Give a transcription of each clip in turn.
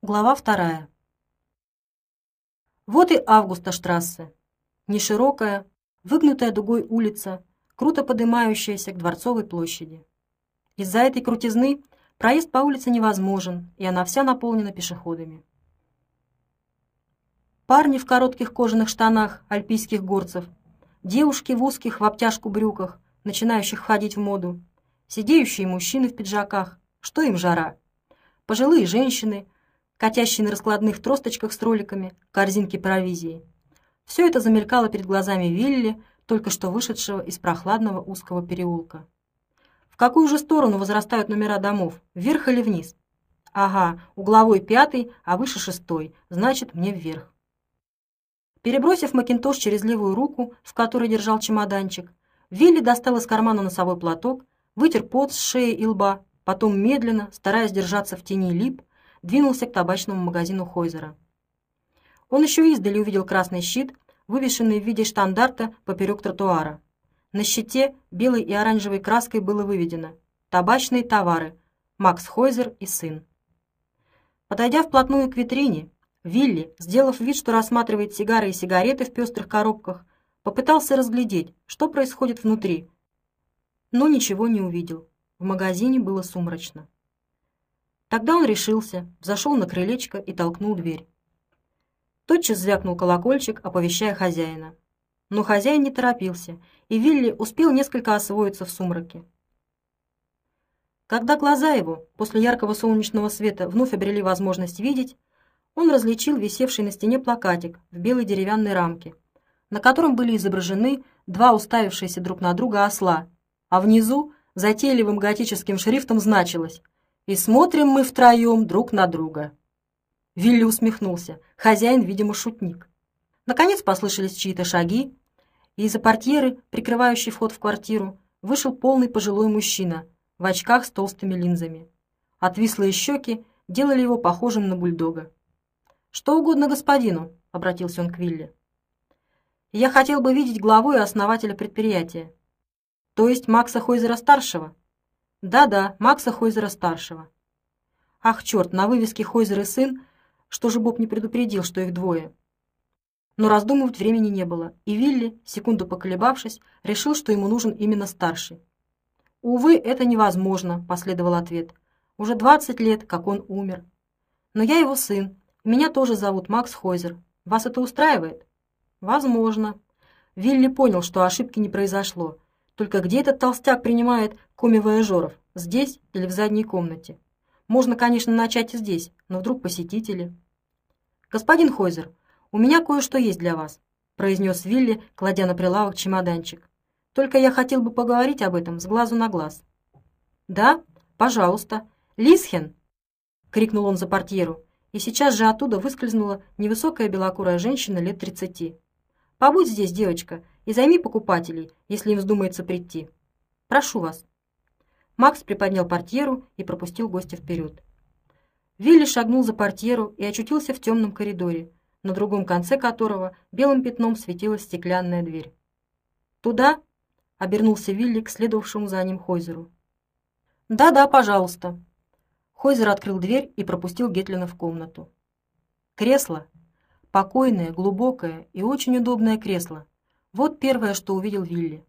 Глава вторая. Вот и Августа штрассе. Неширокая, выгнутая дугой улица, круто поднимающаяся к Дворцовой площади. Из-за этой крутизны проезд по улице невозможен, и она вся наполнена пешеходами. Парни в коротких кожаных штанах альпийских горцев, девушки в узких в обтяжку брюках, начинающих входить в моду, сидеющие мужчины в пиджаках, что им жара, пожилые женщины, катящие на раскладных тросточках с роликами корзинки провизии. Все это замелькало перед глазами Вилли, только что вышедшего из прохладного узкого переулка. В какую же сторону возрастают номера домов, вверх или вниз? Ага, угловой пятый, а выше шестой, значит, мне вверх. Перебросив макинтош через левую руку, в которой держал чемоданчик, Вилли достал из кармана носовой платок, вытер пот с шеи и лба, потом медленно, стараясь держаться в тени лип, двинулся к табачному магазину Хойзера. Он еще издали увидел красный щит, вывешенный в виде штандарта поперек тротуара. На щите белой и оранжевой краской было выведено «Табачные товары. Макс Хойзер и сын». Подойдя вплотную к витрине, Вилли, сделав вид, что рассматривает сигары и сигареты в пестрых коробках, попытался разглядеть, что происходит внутри, но ничего не увидел. В магазине было сумрачно. Тогда он решился, зашел на крылечко и толкнул дверь. Тотчас звякнул колокольчик, оповещая хозяина. Но хозяин не торопился, и Вилли успел несколько освоиться в сумраке. Когда глаза его после яркого солнечного света вновь обрели возможность видеть, он различил висевший на стене плакатик в белой деревянной рамке, на котором были изображены два уставившиеся друг на друга осла, а внизу затейливым готическим шрифтом значилось «И смотрим мы втроем друг на друга». Вилли усмехнулся. Хозяин, видимо, шутник. Наконец послышались чьи-то шаги, и из-за портьеры, прикрывающей вход в квартиру, вышел полный пожилой мужчина в очках с толстыми линзами. Отвислые щеки делали его похожим на бульдога. «Что угодно господину», — обратился он к Вилли. «Я хотел бы видеть главу и основателя предприятия». «То есть Макса Хойзера-старшего?» «Да-да, Макса Хойзера-старшего». «Ах, черт, на вывеске Хойзер и сын, что же Боб не предупредил, что их двое?» Но раздумывать времени не было, и Вилли, секунду поколебавшись, решил, что ему нужен именно старший. «Увы, это невозможно», — последовал ответ. «Уже двадцать лет, как он умер. Но я его сын, меня тоже зовут Макс Хойзер. Вас это устраивает? Возможно. Вилли понял, что ошибки не произошло. Только где этот толстяк принимает коми-вояжеров? Здесь или в задней комнате? Можно, конечно, начать и здесь, но вдруг посетители. Господин Хойзер, у меня кое-что есть для вас, произнес Вилли, кладя на прилавок чемоданчик. Только я хотел бы поговорить об этом с глазу на глаз. Да, пожалуйста. Лисхен, крикнул он за портьеру и сейчас же оттуда выскользнула невысокая белокурая женщина лет тридцати. «Побудь здесь, девочка, и займи покупателей, если им вздумается прийти. Прошу вас». Макс приподнял портьеру и пропустил гостя вперед. Вилли шагнул за портьеру и очутился в темном коридоре, на другом конце которого белым пятном светилась стеклянная дверь. «Туда?» — обернулся Вилли к следовавшему за ним Хойзеру. «Да-да, пожалуйста», Хойзер открыл дверь и пропустил Гетлина в комнату. Кресло. Покойное, глубокое и очень удобное кресло. Вот первое, что увидел Вилли.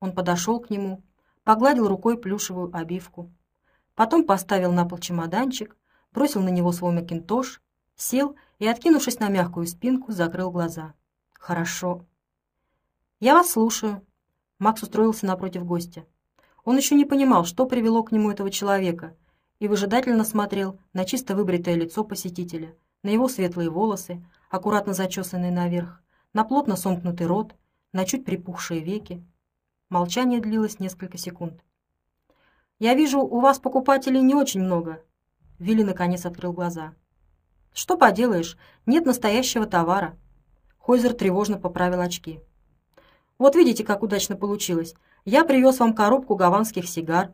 Он подошел к нему, погладил рукой плюшевую обивку. Потом поставил на пол чемоданчик, бросил на него свой макинтош, сел и, откинувшись на мягкую спинку, закрыл глаза. «Хорошо». «Я вас слушаю». Макс устроился напротив гостя. Он еще не понимал, что привело к нему этого человека, и выжидательно смотрел на чисто выбритое лицо посетителя, на его светлые волосы, аккуратно зачесанные наверх, на плотно сомкнутый рот, на чуть припухшие веки. Молчание длилось несколько секунд. «Я вижу, у вас покупателей не очень много». Вилли наконец открыл глаза. «Что поделаешь, нет настоящего товара». Хойзер тревожно поправил очки. «Вот видите, как удачно получилось. Я привез вам коробку гаванских сигар,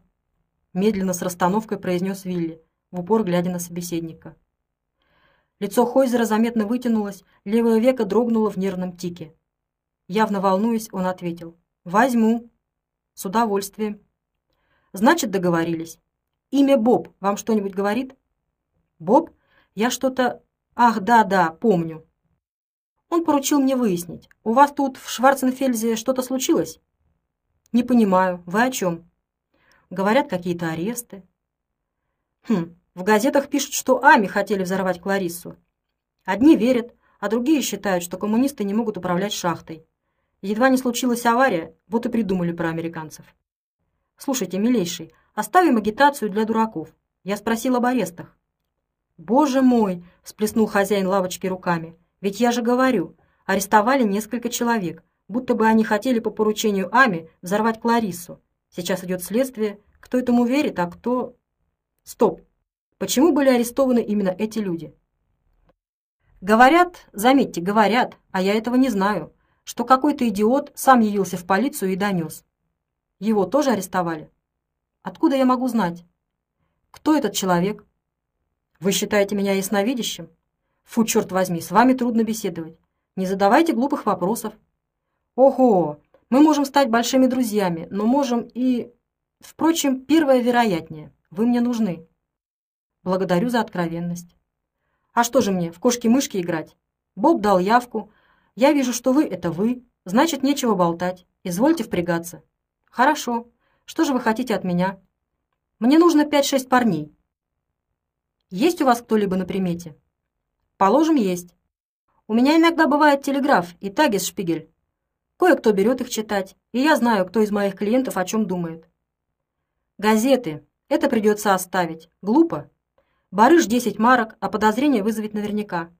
медленно с расстановкой произнес Вилли, в упор глядя на собеседника. Лицо Хойзера заметно вытянулось, левое веко дрогнуло в нервном тике. Явно волнуясь, он ответил: "Возьму. С удовольствием. Значит, договорились. Имя Боб вам что-нибудь говорит?" Боб Я что-то... Ах, да-да, помню. Он поручил мне выяснить, у вас тут в Шварценфельзе что-то случилось? Не понимаю, вы о чем? Говорят, какие-то аресты. Хм, в газетах пишут, что Ами хотели взорвать Клариссу. Одни верят, а другие считают, что коммунисты не могут управлять шахтой. Едва не случилась авария, вот и придумали про американцев. Слушайте, милейший, оставим агитацию для дураков. Я спросил об арестах. Боже мой, всплеснул хозяин лавочки руками. Ведь я же говорю, арестовали несколько человек, будто бы они хотели по поручению Ами взорвать Клариссу. Сейчас идет следствие, кто этому верит, а кто... Стоп. Почему были арестованы именно эти люди? Говорят, заметьте, говорят, а я этого не знаю, что какой-то идиот сам явился в полицию и донес. Его тоже арестовали? Откуда я могу знать? Кто этот человек? Вы считаете меня ясновидящим? Фу, черт возьми, с вами трудно беседовать. Не задавайте глупых вопросов. Ого, мы можем стать большими друзьями, но можем и... Впрочем, первое вероятнее. Вы мне нужны. Благодарю за откровенность. А что же мне, в кошки-мышки играть? Боб дал явку. Я вижу, что вы — это вы. Значит, нечего болтать. Извольте впрягаться. Хорошо. Что же вы хотите от меня? Мне нужно пять-шесть парней. Есть у вас кто-либо на примете? Положим, есть. У меня иногда бывает телеграф и тагис шпигель. Кое-кто берет их читать, и я знаю, кто из моих клиентов о чем думает. Газеты. Это придется оставить. Глупо. Барыш 10 марок, а подозрение вызовет наверняка.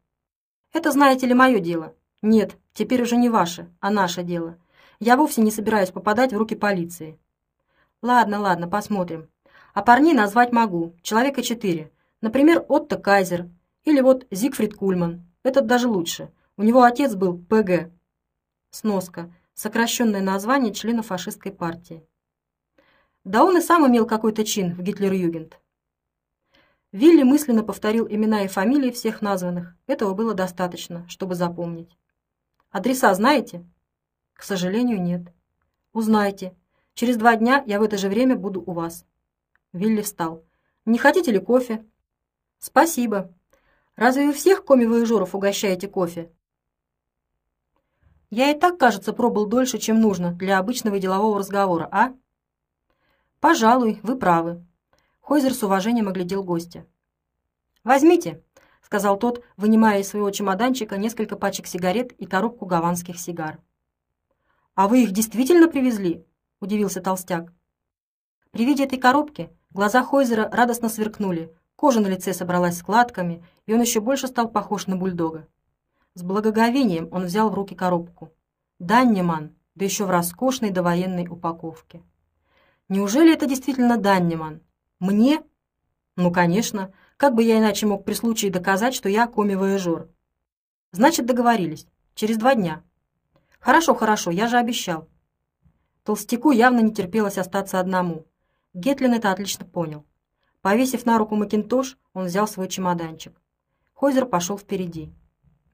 Это, знаете ли, мое дело. Нет, теперь уже не ваше, а наше дело. Я вовсе не собираюсь попадать в руки полиции. Ладно, ладно, посмотрим. А парней назвать могу, человека четыре. Например, Отто Кайзер или вот Зигфрид Кульман. Этот даже лучше. У него отец был ПГ. Сноска. Сокращенное название члена фашистской партии. Да он и сам имел какой-то чин в Гитлер-Югент. Вилли мысленно повторил имена и фамилии всех названных. Этого было достаточно, чтобы запомнить. «Адреса знаете?» «К сожалению, нет». «Узнайте. Через два дня я в это же время буду у вас». Вилли встал. «Не хотите ли кофе?» «Спасибо. Разве вы всех коми-воежоров угощаете кофе?» «Я и так, кажется, пробыл дольше, чем нужно для обычного делового разговора, а?» «Пожалуй, вы правы. Хойзер с уважением оглядел гостя. «Возьмите», — сказал тот, вынимая из своего чемоданчика несколько пачек сигарет и коробку гаванских сигар. «А вы их действительно привезли?» — удивился толстяк. При виде этой коробки глаза Хойзера радостно сверкнули, кожа на лице собралась складками, и он еще больше стал похож на бульдога. С благоговением он взял в руки коробку. Даннеман, да еще в роскошной довоенной упаковке. Неужели это действительно Даннеман? Мне? Ну, конечно. Как бы я иначе мог при случае доказать, что я коми-вояжер? Значит, договорились. Через два дня. Хорошо, хорошо, я же обещал. Толстяку явно не терпелось остаться одному. Гетлин это отлично понял. Повесив на руку макинтош, он взял свой чемоданчик. Хойзер пошел впереди.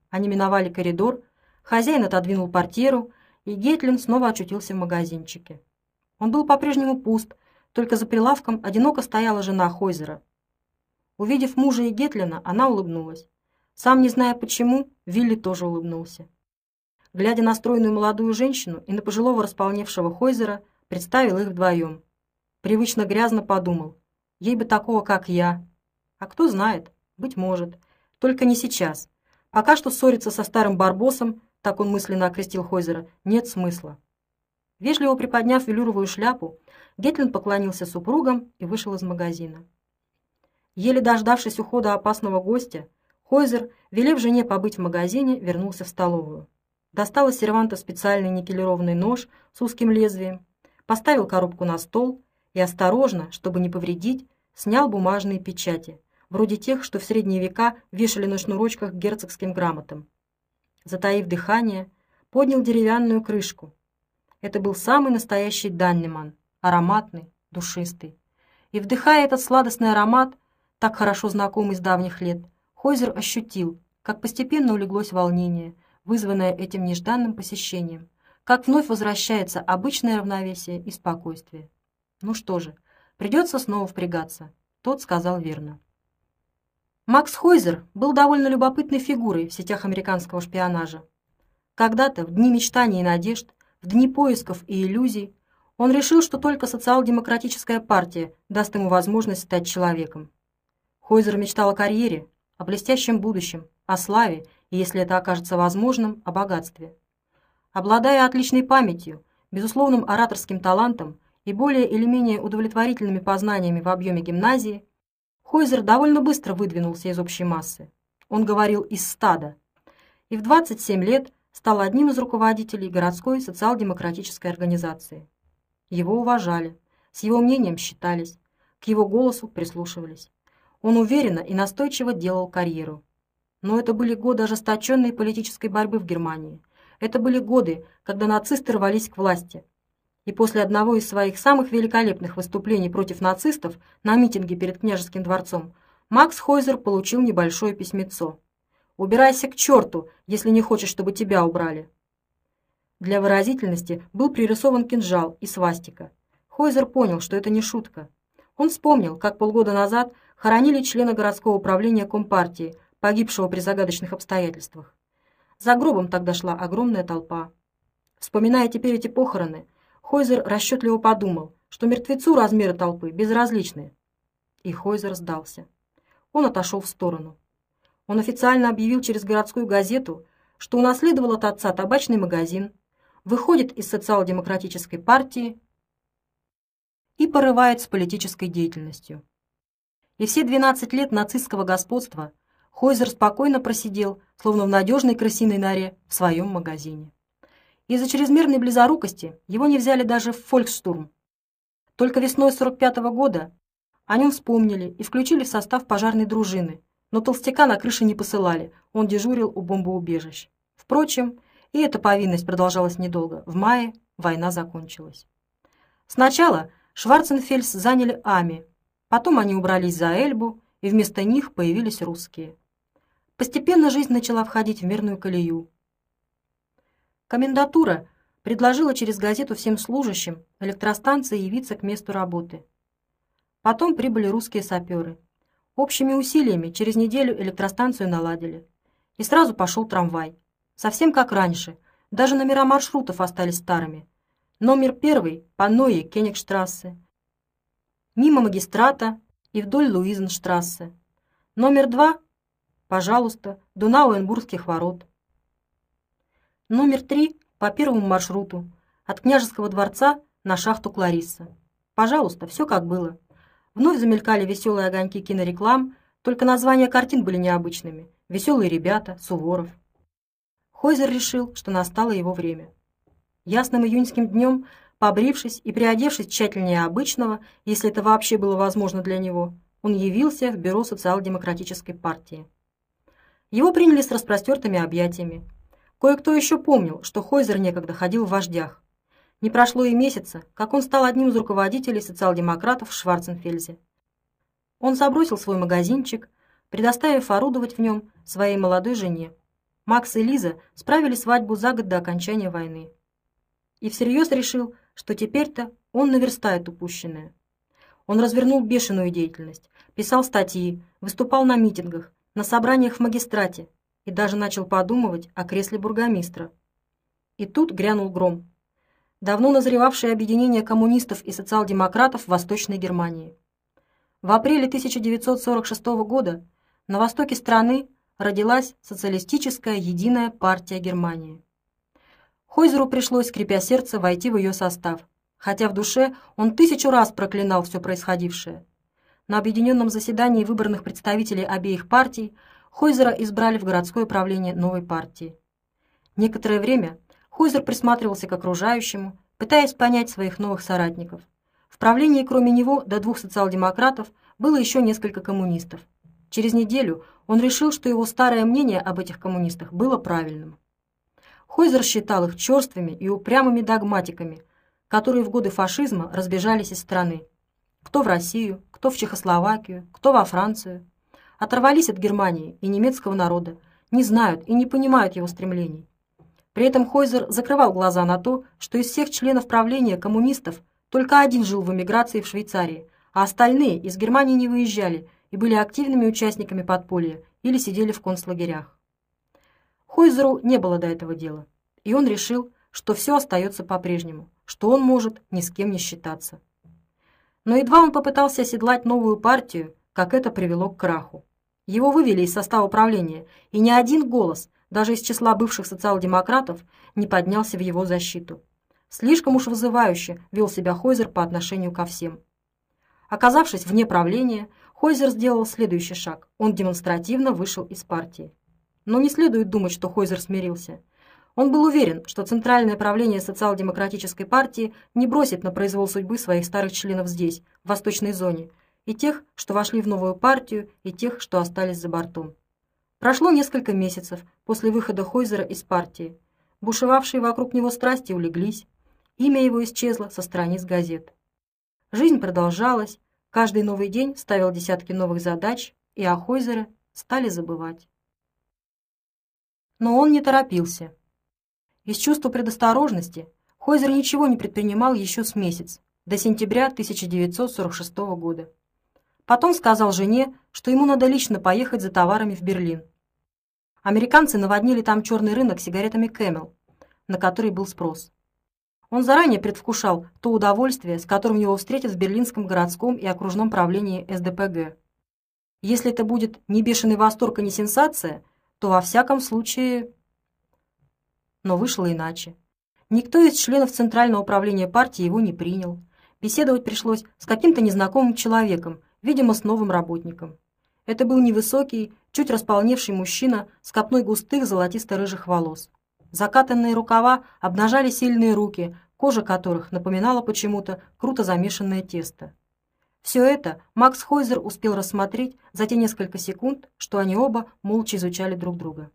Они миновали коридор, хозяин отодвинул портьеру, и Гетлин снова очутился в магазинчике. Он был по-прежнему пуст, только за прилавком одиноко стояла жена Хойзера. Увидев мужа и Гетлина, она улыбнулась. Сам не зная почему, Вилли тоже улыбнулся. Глядя на стройную молодую женщину и на пожилого располневшего Хойзера, представил их вдвоем. Привычно грязно подумал. Ей бы такого, как я. А кто знает, быть может. Только не сейчас. Пока что ссориться со старым барбосом, так он мысленно окрестил Хойзера, нет смысла. Вежливо приподняв велюровую шляпу, Гетлин поклонился супругам и вышел из магазина. Еле дождавшись ухода опасного гостя, Хойзер, велев жене побыть в магазине, вернулся в столовую. Достал из серванта специальный никелированный нож с узким лезвием, поставил коробку на стол и осторожно, чтобы не повредить, снял бумажные печати, вроде тех, что в средние века вешали на шнурочках герцогским грамотам. Затаив дыхание, поднял деревянную крышку. Это был самый настоящий Даннеман, ароматный, душистый. И вдыхая этот сладостный аромат, так хорошо знакомый с давних лет, Хойзер ощутил, как постепенно улеглось волнение, вызванное этим нежданным посещением, как вновь возвращается обычное равновесие и спокойствие. Ну что же, придется снова впрягаться. Тот сказал верно. Макс Хойзер был довольно любопытной фигурой в сетях американского шпионажа. Когда-то, в дни мечтаний и надежд, в дни поисков и иллюзий, он решил, что только социал-демократическая партия даст ему возможность стать человеком. Хойзер мечтал о карьере, о блестящем будущем, о славе и, если это окажется возможным, о богатстве. Обладая отличной памятью, безусловным ораторским талантом и более или менее удовлетворительными познаниями в объеме гимназии, Хойзер довольно быстро выдвинулся из общей массы. Он говорил из стада. И в 27 лет стал одним из руководителей городской социал-демократической организации. Его уважали, с его мнением считались, к его голосу прислушивались. Он уверенно и настойчиво делал карьеру. Но это были годы ожесточенной политической борьбы в Германии. Это были годы, когда нацисты рвались к власти. И после одного из своих самых великолепных выступлений против нацистов на митинге перед княжеским дворцом Макс Хойзер получил небольшое письмецо. Убирайся к черту, если не хочешь, чтобы тебя убрали. Для выразительности был пририсован кинжал и свастика. Хойзер понял, что это не шутка. Он вспомнил, как полгода назад хоронили члена городского управления Компартии, погибшего при загадочных обстоятельствах. За гробом тогда шла огромная толпа. Вспоминая теперь эти похороны, Хойзер расчетливо подумал, что мертвецу размеры толпы безразличны. И Хойзер сдался. Он отошел в сторону. Он официально объявил через городскую газету, что унаследовал от отца табачный магазин, выходит из социал-демократической партии и порывает с политической деятельностью. И все 12 лет нацистского господства Хойзер спокойно просидел, словно в надежной крысиной норе, в своем магазине. Из-за чрезмерной близорукости его не взяли даже в «Фольксштурм». Только весной 45 -го года о нем вспомнили и включили в состав пожарной дружины, но толстяка на крыше не посылали, он дежурил у бомбоубежищ. Впрочем, и эта повинность продолжалась недолго. В мае война закончилась. Сначала Шварценфельс заняли Ами, потом они убрались за Эльбу, и вместо них появились русские. Постепенно жизнь начала входить в мирную колею. Комендатура предложила через газету всем служащим электростанции явиться к месту работы. Потом прибыли русские саперы. Общими усилиями через неделю электростанцию наладили. И сразу пошел трамвай. Совсем как раньше. Даже номера маршрутов остались старыми. Номер первый по Ное Кенигштрассе. Мимо магистрата и вдоль Луизенштрассе. Номер два, пожалуйста, до Науенбургских ворот. Номер три по первому маршруту. От княжеского дворца на шахту Кларисса. Пожалуйста, все как было. Вновь замелькали веселые огоньки кинореклам, только названия картин были необычными. «Веселые ребята», «Суворов». Хойзер решил, что настало его время. Ясным июньским днем, побрившись и приодевшись тщательнее обычного, если это вообще было возможно для него, он явился в бюро социал-демократической партии. Его приняли с распростертыми объятиями. Кое-кто еще помнил, что Хойзер некогда ходил в вождях. Не прошло и месяца, как он стал одним из руководителей социал-демократов в Шварценфельзе. Он забросил свой магазинчик, предоставив орудовать в нем своей молодой жене. Макс и Лиза справили свадьбу за год до окончания войны. И всерьез решил, что теперь-то он наверстает упущенное. Он развернул бешеную деятельность, писал статьи, выступал на митингах, на собраниях в магистрате и даже начал подумывать о кресле бургомистра. И тут грянул гром давно назревавшее объединение коммунистов и социал-демократов в Восточной Германии. В апреле 1946 года на востоке страны родилась социалистическая единая партия Германии. Хойзеру пришлось, скрипя сердце, войти в ее состав, хотя в душе он тысячу раз проклинал все происходившее. На объединенном заседании выбранных представителей обеих партий Хойзера избрали в городское управление новой партии. Некоторое время Хойзер присматривался к окружающему, пытаясь понять своих новых соратников. В правлении, кроме него, до двух социал-демократов, было еще несколько коммунистов. Через неделю он решил, что его старое мнение об этих коммунистах было правильным. Хойзер считал их черствыми и упрямыми догматиками, которые в годы фашизма разбежались из страны. Кто в Россию, кто в Чехословакию, кто во Францию. Оторвались от Германии и немецкого народа, не знают и не понимают его стремлений. При этом Хойзер закрывал глаза на то, что из всех членов правления коммунистов только один жил в эмиграции в Швейцарии, а остальные из Германии не выезжали и были активными участниками подполья или сидели в концлагерях. Хойзеру не было до этого дела, и он решил, что все остается по-прежнему, что он может ни с кем не считаться. Но едва он попытался оседлать новую партию, как это привело к краху. Его вывели из состава правления, и ни один голос, даже из числа бывших социал-демократов, не поднялся в его защиту. Слишком уж вызывающе вел себя Хойзер по отношению ко всем. Оказавшись вне правления, Хойзер сделал следующий шаг. Он демонстративно вышел из партии. Но не следует думать, что Хойзер смирился. Он был уверен, что Центральное правление социал-демократической партии не бросит на произвол судьбы своих старых членов здесь, в Восточной зоне, и тех, что вошли в новую партию, и тех, что остались за бортом. Прошло несколько месяцев после выхода Хойзера из партии. Бушевавшие вокруг него страсти улеглись. Имя его исчезло со страниц газет. Жизнь продолжалась, каждый новый день ставил десятки новых задач, и о Хойзере стали забывать. Но он не торопился. Из чувства предосторожности Хойзер ничего не предпринимал еще с месяц, до сентября 1946 года. Потом сказал жене, что ему надо лично поехать за товарами в Берлин. Американцы наводнили там черный рынок сигаретами Camel, на который был спрос. Он заранее предвкушал то удовольствие, с которым его встретят в Берлинском городском и окружном правлении СДПГ. Если это будет не бешеный восторг и не сенсация, то во всяком случае но вышло иначе. Никто из членов Центрального управления партии его не принял. Беседовать пришлось с каким-то незнакомым человеком, видимо, с новым работником. Это был невысокий, чуть располневший мужчина с копной густых золотисто-рыжих волос. Закатанные рукава обнажали сильные руки, кожа которых напоминала почему-то круто замешанное тесто. Все это Макс Хойзер успел рассмотреть за те несколько секунд, что они оба молча изучали друг друга.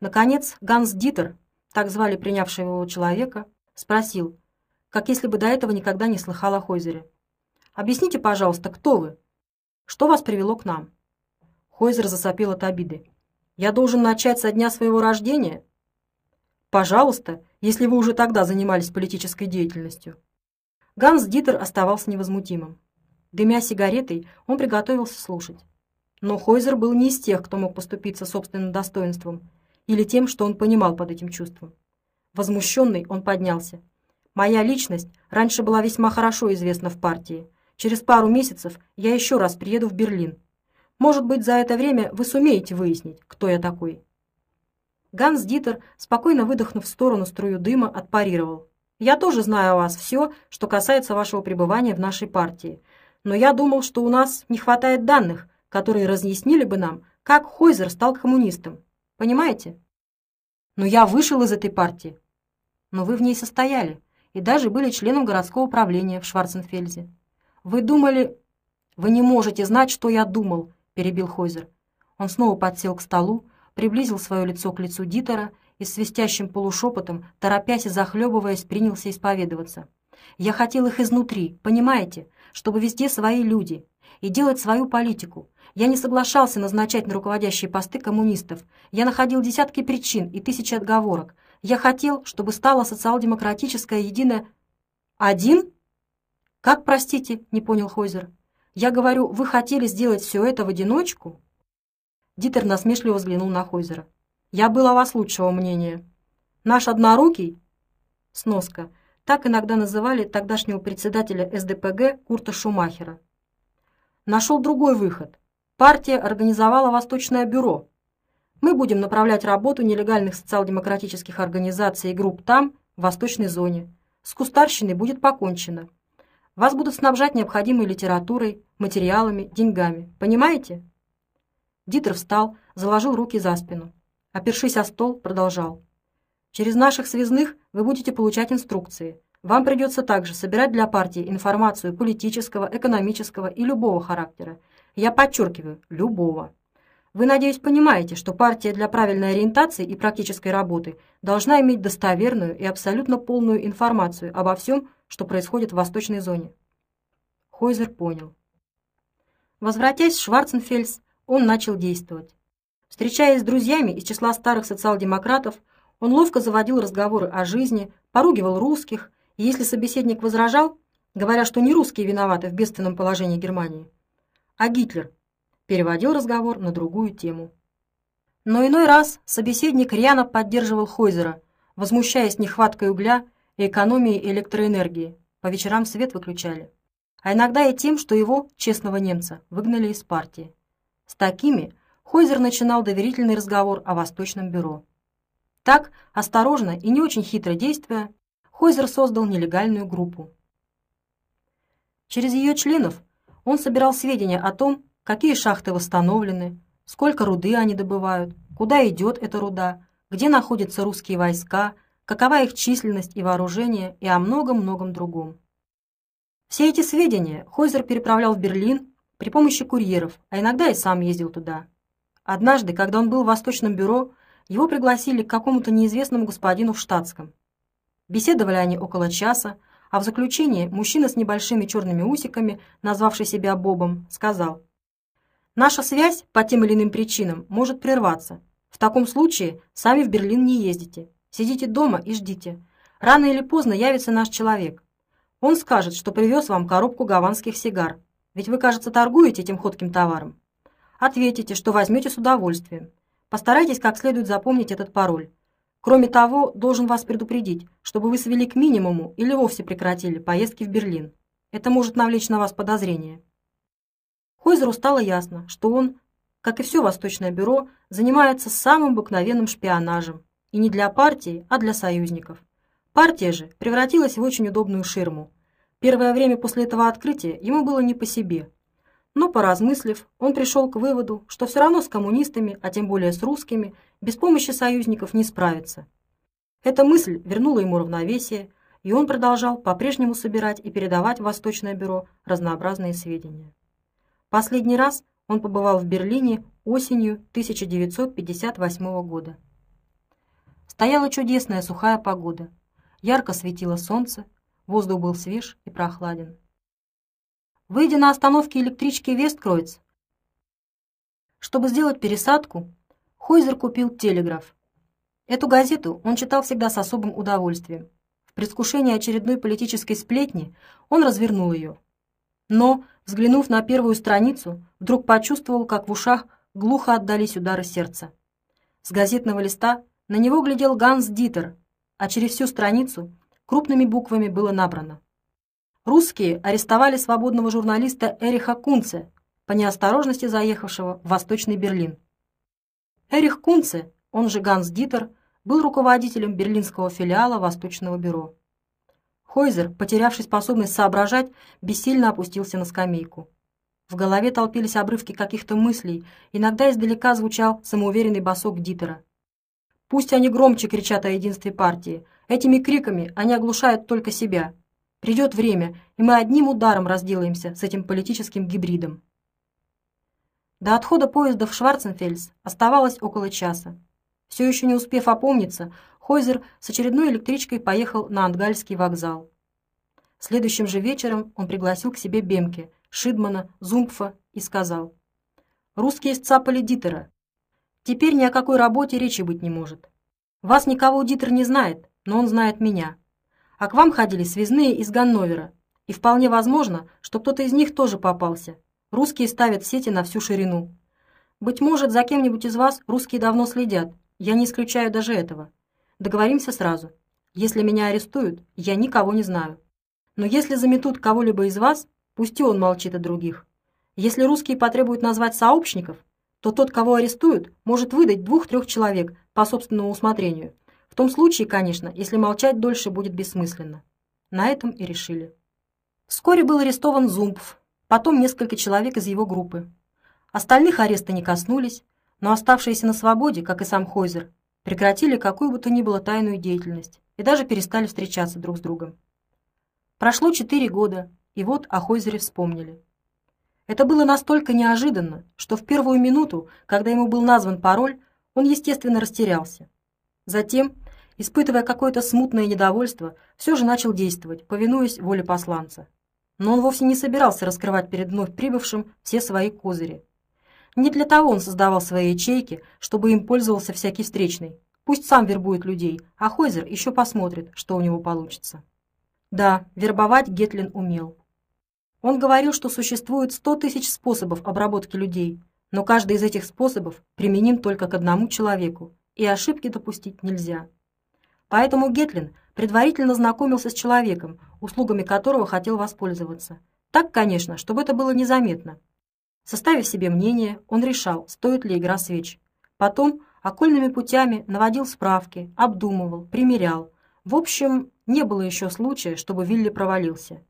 Наконец, Ганс Дитер, так звали принявшего его человека, спросил, как если бы до этого никогда не слыхал о Хойзере. «Объясните, пожалуйста, кто вы? Что вас привело к нам?» Хойзер засопел от обиды. «Я должен начать со дня своего рождения?» «Пожалуйста, если вы уже тогда занимались политической деятельностью». Ганс Дитер оставался невозмутимым. Дымя сигаретой, он приготовился слушать. Но Хойзер был не из тех, кто мог поступиться собственным достоинством – или тем, что он понимал под этим чувством. Возмущенный, он поднялся. «Моя личность раньше была весьма хорошо известна в партии. Через пару месяцев я еще раз приеду в Берлин. Может быть, за это время вы сумеете выяснить, кто я такой». Ганс Дитер, спокойно выдохнув в сторону струю дыма, отпарировал. «Я тоже знаю о вас все, что касается вашего пребывания в нашей партии. Но я думал, что у нас не хватает данных, которые разъяснили бы нам, как Хойзер стал коммунистом. Понимаете? Но я вышел из этой партии. Но вы в ней состояли и даже были членом городского управления в Шварценфельзе. Вы думали... Вы не можете знать, что я думал, перебил Хойзер. Он снова подсел к столу, приблизил свое лицо к лицу Дитера и свистящим полушепотом, торопясь и захлебываясь, принялся исповедоваться. «Я хотел их изнутри, понимаете, чтобы везде свои люди, и делать свою политику, я не соглашался назначать на руководящие посты коммунистов. Я находил десятки причин и тысячи отговорок. Я хотел, чтобы стала социал-демократическая единая... Один? Как, простите, не понял Хойзер. Я говорю, вы хотели сделать все это в одиночку? Дитер насмешливо взглянул на Хойзера. Я был о вас лучшего мнения. Наш однорукий... Сноска. Так иногда называли тогдашнего председателя СДПГ Курта Шумахера. Нашел другой выход партия организовала Восточное бюро. Мы будем направлять работу нелегальных социал-демократических организаций и групп там, в Восточной зоне. С кустарщиной будет покончено. Вас будут снабжать необходимой литературой, материалами, деньгами. Понимаете? Дитер встал, заложил руки за спину. Опершись о стол, продолжал. Через наших связных вы будете получать инструкции. Вам придется также собирать для партии информацию политического, экономического и любого характера, я подчеркиваю, любого. Вы, надеюсь, понимаете, что партия для правильной ориентации и практической работы должна иметь достоверную и абсолютно полную информацию обо всем, что происходит в восточной зоне. Хойзер понял. Возвратясь в Шварценфельс, он начал действовать. Встречаясь с друзьями из числа старых социал-демократов, он ловко заводил разговоры о жизни, поругивал русских, и если собеседник возражал, говоря, что не русские виноваты в бедственном положении Германии, а Гитлер, переводил разговор на другую тему. Но иной раз собеседник рьяно поддерживал Хойзера, возмущаясь нехваткой угля и экономией электроэнергии. По вечерам свет выключали. А иногда и тем, что его, честного немца, выгнали из партии. С такими Хойзер начинал доверительный разговор о Восточном бюро. Так, осторожно и не очень хитро действуя, Хойзер создал нелегальную группу. Через ее членов он собирал сведения о том, какие шахты восстановлены, сколько руды они добывают, куда идет эта руда, где находятся русские войска, какова их численность и вооружение и о многом-многом другом. Все эти сведения Хойзер переправлял в Берлин при помощи курьеров, а иногда и сам ездил туда. Однажды, когда он был в Восточном бюро, его пригласили к какому-то неизвестному господину в штатском. Беседовали они около часа, а в заключение мужчина с небольшими черными усиками, назвавший себя Бобом, сказал, «Наша связь по тем или иным причинам может прерваться. В таком случае сами в Берлин не ездите. Сидите дома и ждите. Рано или поздно явится наш человек. Он скажет, что привез вам коробку гаванских сигар. Ведь вы, кажется, торгуете этим ходким товаром. Ответите, что возьмете с удовольствием. Постарайтесь как следует запомнить этот пароль. Кроме того, должен вас предупредить, чтобы вы свели к минимуму или вовсе прекратили поездки в Берлин. Это может навлечь на вас подозрения. Хойзеру стало ясно, что он, как и все Восточное бюро, занимается самым обыкновенным шпионажем. И не для партии, а для союзников. Партия же превратилась в очень удобную ширму. Первое время после этого открытия ему было не по себе. Но, поразмыслив, он пришел к выводу, что все равно с коммунистами, а тем более с русскими, без помощи союзников не справиться. Эта мысль вернула ему равновесие, и он продолжал по-прежнему собирать и передавать в Восточное бюро разнообразные сведения. Последний раз он побывал в Берлине осенью 1958 года. Стояла чудесная сухая погода. Ярко светило солнце, воздух был свеж и прохладен. Выйдя на остановке электрички Весткройц, чтобы сделать пересадку, Хойзер купил «Телеграф». Эту газету он читал всегда с особым удовольствием. В предвкушении очередной политической сплетни он развернул ее. Но, взглянув на первую страницу, вдруг почувствовал, как в ушах глухо отдались удары сердца. С газетного листа на него глядел Ганс Дитер, а через всю страницу крупными буквами было набрано. Русские арестовали свободного журналиста Эриха Кунце по неосторожности заехавшего в Восточный Берлин. Эрих Кунце, он же Ганс Дитер, был руководителем берлинского филиала Восточного бюро. Хойзер, потерявший способность соображать, бессильно опустился на скамейку. В голове толпились обрывки каких-то мыслей, иногда издалека звучал самоуверенный басок Дитера. Пусть они громче кричат о единстве партии, этими криками они оглушают только себя. Придет время, и мы одним ударом разделаемся с этим политическим гибридом. До отхода поезда в Шварценфельс оставалось около часа. Все еще не успев опомниться, Хойзер с очередной электричкой поехал на Антгальский вокзал. Следующим же вечером он пригласил к себе Бемке, Шидмана, Зумпфа и сказал, «Русские сцапали Дитера. Теперь ни о какой работе речи быть не может. Вас никого Дитер не знает, но он знает меня. А к вам ходили связные из Ганновера, и вполне возможно, что кто-то из них тоже попался, Русские ставят сети на всю ширину. Быть может, за кем-нибудь из вас русские давно следят. Я не исключаю даже этого. Договоримся сразу. Если меня арестуют, я никого не знаю. Но если заметут кого-либо из вас, пусть и он молчит о других. Если русские потребуют назвать сообщников, то тот, кого арестуют, может выдать двух-трех человек по собственному усмотрению. Том случае, конечно, если молчать дольше будет бессмысленно. На этом и решили. Вскоре был арестован Зумпф, потом несколько человек из его группы. Остальных аресты не коснулись, но оставшиеся на свободе, как и сам Хойзер, прекратили какую бы то ни было тайную деятельность и даже перестали встречаться друг с другом. Прошло четыре года, и вот о Хойзере вспомнили. Это было настолько неожиданно, что в первую минуту, когда ему был назван пароль, он, естественно, растерялся. Затем, испытывая какое-то смутное недовольство, все же начал действовать, повинуясь воле посланца но он вовсе не собирался раскрывать перед вновь прибывшим все свои козыри. Не для того он создавал свои ячейки, чтобы им пользовался всякий встречный. Пусть сам вербует людей, а Хойзер еще посмотрит, что у него получится. Да, вербовать Гетлин умел. Он говорил, что существует сто тысяч способов обработки людей, Но каждый из этих способов применим только к одному человеку, и ошибки допустить нельзя. Поэтому Гетлин предварительно знакомился с человеком, услугами которого хотел воспользоваться. Так, конечно, чтобы это было незаметно. Составив себе мнение, он решал, стоит ли игра свеч. Потом окольными путями наводил справки, обдумывал, примерял. В общем, не было еще случая, чтобы Вилли провалился.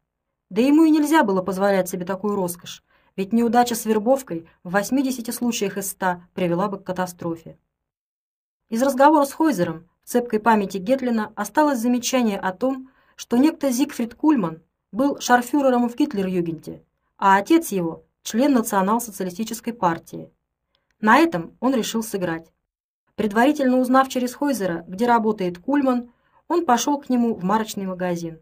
Да ему и нельзя было позволять себе такую роскошь, ведь неудача с вербовкой в 80 случаях из 100 привела бы к катастрофе. Из разговора с Хойзером цепкой памяти Гетлина осталось замечание о том, что некто Зигфрид Кульман был шарфюрером в Гитлер-Югенте, а отец его – член национал-социалистической партии. На этом он решил сыграть. Предварительно узнав через Хойзера, где работает Кульман, он пошел к нему в марочный магазин.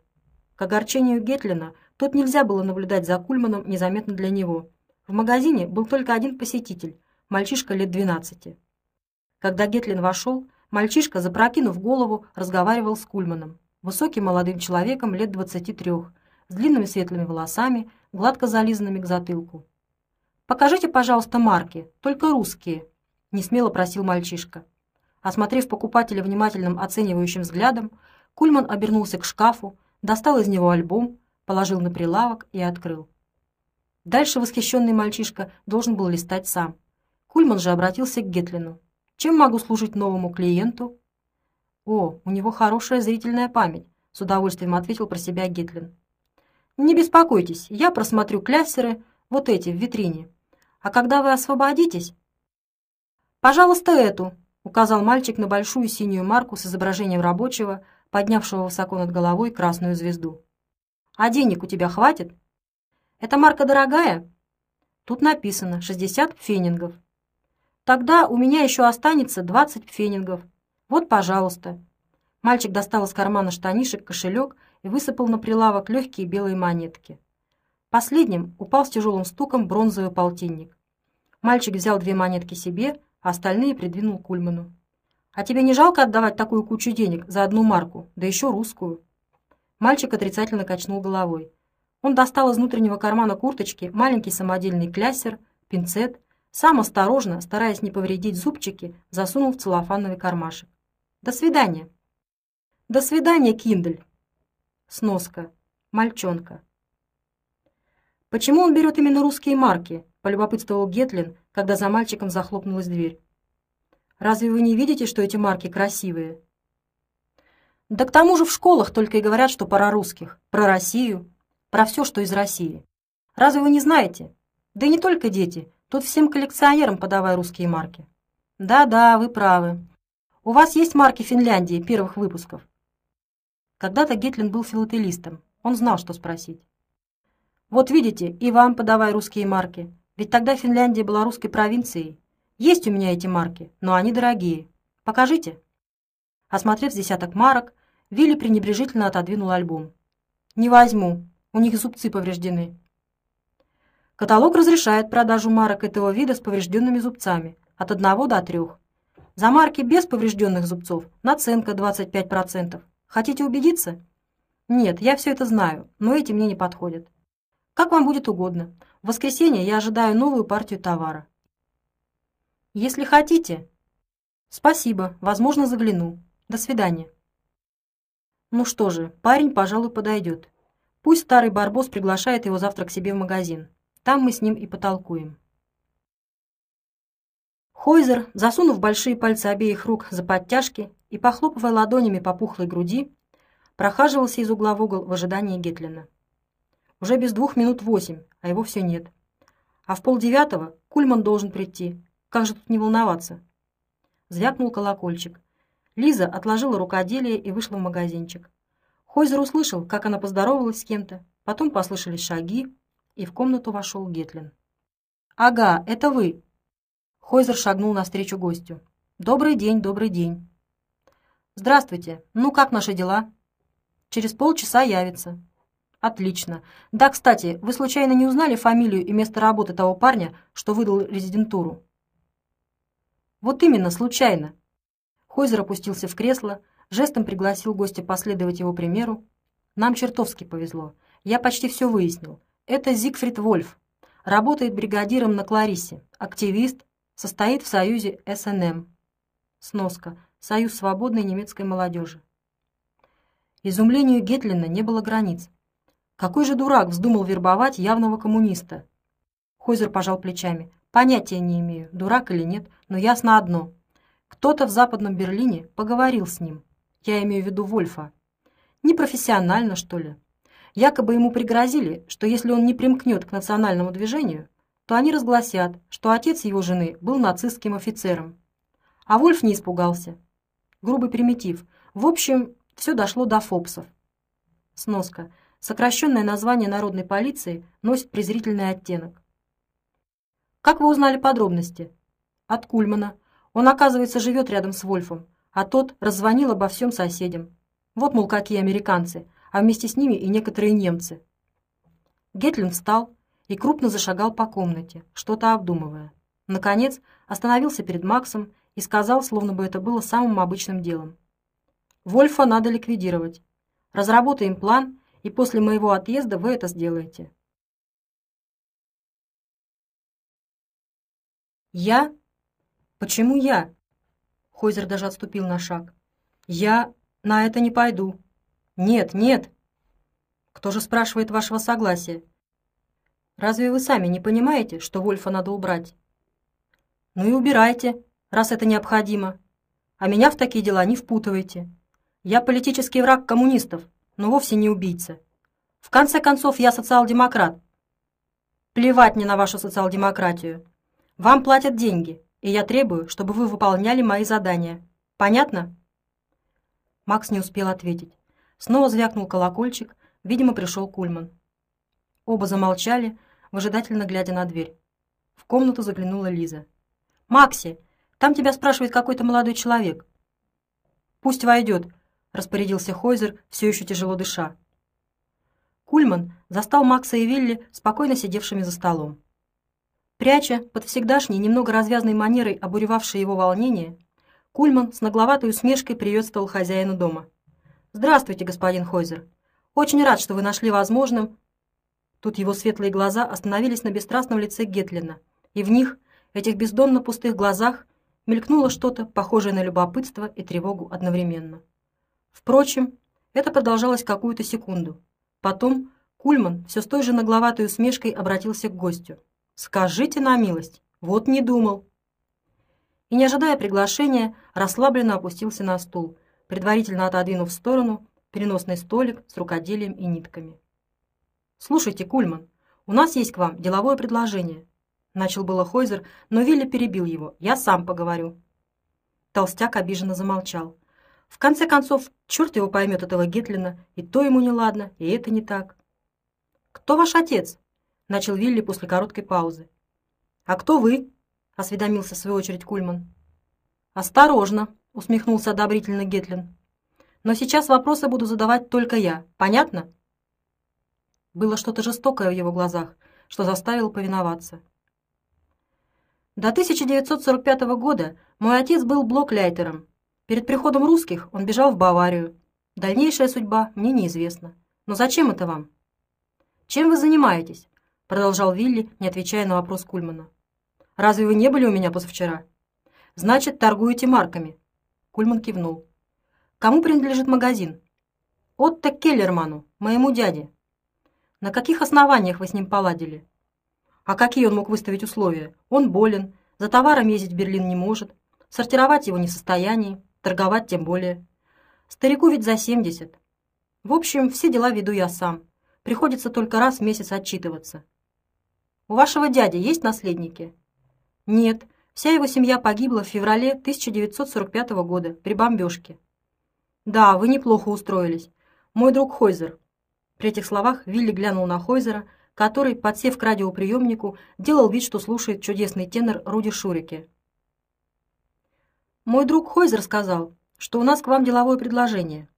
К огорчению Гетлина тут нельзя было наблюдать за Кульманом незаметно для него. В магазине был только один посетитель, мальчишка лет 12. Когда Гетлин вошел, мальчишка, запрокинув голову, разговаривал с Кульманом, высоким молодым человеком лет 23, с длинными светлыми волосами, гладко зализанными к затылку. «Покажите, пожалуйста, марки, только русские», — несмело просил мальчишка. Осмотрев покупателя внимательным оценивающим взглядом, Кульман обернулся к шкафу, достал из него альбом, положил на прилавок и открыл. Дальше восхищенный мальчишка должен был листать сам. Кульман же обратился к Гетлину. «Чем могу служить новому клиенту?» «О, у него хорошая зрительная память», — с удовольствием ответил про себя Гетлин. «Не беспокойтесь, я просмотрю кляссеры, вот эти, в витрине. А когда вы освободитесь...» «Пожалуйста, эту», — указал мальчик на большую синюю марку с изображением рабочего, поднявшего высоко над головой красную звезду. «А денег у тебя хватит?» «Эта марка дорогая?» Тут написано «60 пфенингов». «Тогда у меня еще останется 20 пфенингов. Вот, пожалуйста». Мальчик достал из кармана штанишек кошелек и высыпал на прилавок легкие белые монетки. Последним упал с тяжелым стуком бронзовый полтинник. Мальчик взял две монетки себе, а остальные придвинул Кульману. «А тебе не жалко отдавать такую кучу денег за одну марку, да еще русскую?» Мальчик отрицательно качнул головой. Он достал из внутреннего кармана курточки маленький самодельный кляссер, пинцет, сам осторожно, стараясь не повредить зубчики, засунул в целлофановый кармашек. «До свидания!» «До свидания, Киндель!» Сноска. Мальчонка. «Почему он берет именно русские марки?» — полюбопытствовал Гетлин, когда за мальчиком захлопнулась дверь. «Разве вы не видите, что эти марки красивые?» «Да к тому же в школах только и говорят, что пора русских, про Россию, про все, что из России. Разве вы не знаете? Да и не только дети, тут всем коллекционерам подавай русские марки». «Да-да, вы правы. У вас есть марки Финляндии первых выпусков?» Когда-то Гетлин был филателистом. Он знал, что спросить. «Вот видите, и вам подавай русские марки. Ведь тогда Финляндия была русской провинцией. Есть у меня эти марки, но они дорогие. Покажите». Осмотрев десяток марок, Вилли пренебрежительно отодвинул альбом. «Не возьму. У них зубцы повреждены». Каталог разрешает продажу марок этого вида с поврежденными зубцами от 1 до 3. За марки без поврежденных зубцов наценка 25%. Хотите убедиться? Нет, я все это знаю, но эти мне не подходят. Как вам будет угодно. В воскресенье я ожидаю новую партию товара. Если хотите. Спасибо, возможно, загляну. До свидания. Ну что же, парень, пожалуй, подойдет. Пусть старый барбос приглашает его завтра к себе в магазин. Там мы с ним и потолкуем. Хойзер, засунув большие пальцы обеих рук за подтяжки, и, похлопывая ладонями по пухлой груди, прохаживался из угла в угол в ожидании Гетлина. Уже без двух минут восемь, а его все нет. А в полдевятого Кульман должен прийти. Как же тут не волноваться? Звякнул колокольчик. Лиза отложила рукоделие и вышла в магазинчик. Хойзер услышал, как она поздоровалась с кем-то, потом послышались шаги, и в комнату вошел Гетлин. «Ага, это вы!» Хойзер шагнул навстречу гостю. «Добрый день, добрый день!» «Здравствуйте. Ну, как наши дела?» «Через полчаса явится». «Отлично. Да, кстати, вы случайно не узнали фамилию и место работы того парня, что выдал резидентуру?» «Вот именно, случайно». Хойзер опустился в кресло, жестом пригласил гостя последовать его примеру. «Нам чертовски повезло. Я почти все выяснил. Это Зигфрид Вольф. Работает бригадиром на Кларисе. Активист. Состоит в союзе СНМ. Сноска. Союз свободной немецкой молодежи. Изумлению Гетлина не было границ. Какой же дурак вздумал вербовать явного коммуниста? Хойзер пожал плечами. Понятия не имею, дурак или нет, но ясно одно. Кто-то в Западном Берлине поговорил с ним. Я имею в виду Вольфа. Непрофессионально, что ли? Якобы ему пригрозили, что если он не примкнет к национальному движению, то они разгласят, что отец его жены был нацистским офицером. А Вольф не испугался. Грубый примитив. В общем, все дошло до фопсов. Сноска. Сокращенное название народной полиции носит презрительный оттенок. Как вы узнали подробности? От Кульмана. Он, оказывается, живет рядом с Вольфом, а тот раззвонил обо всем соседям. Вот, мол, какие американцы, а вместе с ними и некоторые немцы. Гетлин встал и крупно зашагал по комнате, что-то обдумывая. Наконец, остановился перед Максом и сказал, словно бы это было самым обычным делом. «Вольфа надо ликвидировать. Разработаем план, и после моего отъезда вы это сделаете». «Я? Почему я?» Хойзер даже отступил на шаг. «Я на это не пойду». «Нет, нет!» «Кто же спрашивает вашего согласия?» «Разве вы сами не понимаете, что Вольфа надо убрать?» «Ну и убирайте, раз это необходимо. А меня в такие дела не впутывайте. Я политический враг коммунистов, но вовсе не убийца. В конце концов, я социал-демократ. Плевать мне на вашу социал-демократию. Вам платят деньги, и я требую, чтобы вы выполняли мои задания. Понятно?» Макс не успел ответить. Снова звякнул колокольчик, видимо, пришел Кульман. Оба замолчали, выжидательно глядя на дверь. В комнату заглянула Лиза. «Макси, там тебя спрашивает какой-то молодой человек». «Пусть войдет», — распорядился Хойзер, все еще тяжело дыша. Кульман застал Макса и Вилли спокойно сидевшими за столом. Пряча под всегдашней, немного развязной манерой обуревавшее его волнение, Кульман с нагловатой усмешкой приветствовал хозяина дома. «Здравствуйте, господин Хойзер. Очень рад, что вы нашли возможным...» Тут его светлые глаза остановились на бесстрастном лице Гетлина, и в них, этих бездонно пустых глазах, мелькнуло что-то, похожее на любопытство и тревогу одновременно. Впрочем, это продолжалось какую-то секунду. Потом Кульман все с той же нагловатой усмешкой обратился к гостю. Скажите на милость, вот не думал. И не ожидая приглашения, расслабленно опустился на стул, предварительно отодвинув в сторону переносный столик с рукоделием и нитками. Слушайте, Кульман, у нас есть к вам деловое предложение. Начал было Хойзер, но Вилли перебил его. Я сам поговорю. Толстяк обиженно замолчал. В конце концов, черт его поймет этого Гетлина, и то ему не ладно, и это не так. «Кто ваш отец?» — начал Вилли после короткой паузы. «А кто вы?» — осведомился в свою очередь Кульман. «Осторожно!» — усмехнулся одобрительно Гетлин. «Но сейчас вопросы буду задавать только я. Понятно?» Было что-то жестокое в его глазах, что заставило повиноваться. До 1945 года мой отец был блокляйтером. Перед приходом русских он бежал в Баварию. Дальнейшая судьба мне неизвестна. Но зачем это вам? Чем вы занимаетесь? продолжал Вилли, не отвечая на вопрос Кульмана. «Разве вы не были у меня позавчера?» «Значит, торгуете марками». Кульман кивнул. «Кому принадлежит магазин?» «Отто Келлерману, моему дяде». «На каких основаниях вы с ним поладили?» «А какие он мог выставить условия? Он болен, за товаром ездить в Берлин не может, сортировать его не в состоянии, торговать тем более. Старику ведь за семьдесят. В общем, все дела веду я сам. Приходится только раз в месяц отчитываться. У вашего дяди есть наследники? Нет, вся его семья погибла в феврале 1945 года при бомбежке. Да, вы неплохо устроились. Мой друг Хойзер. При этих словах Вилли глянул на Хойзера, который, подсев к радиоприемнику, делал вид, что слушает чудесный тенор Руди Шурике. Мой друг Хойзер сказал, что у нас к вам деловое предложение.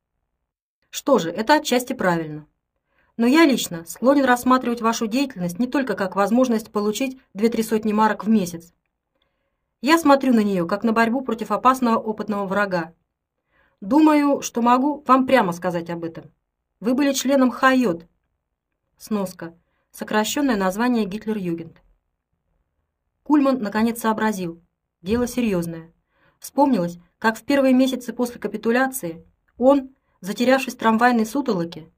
Что же, это отчасти правильно. Но я лично склонен рассматривать вашу деятельность не только как возможность получить две-три сотни марок в месяц. Я смотрю на нее как на борьбу против опасного опытного врага. Думаю, что могу вам прямо сказать об этом. Вы были членом Хайот. Сноска. Сокращенное название Гитлер-Югент. Кульман наконец сообразил. Дело серьезное. Вспомнилось, как в первые месяцы после капитуляции он, затерявшись в трамвайной сутолоке,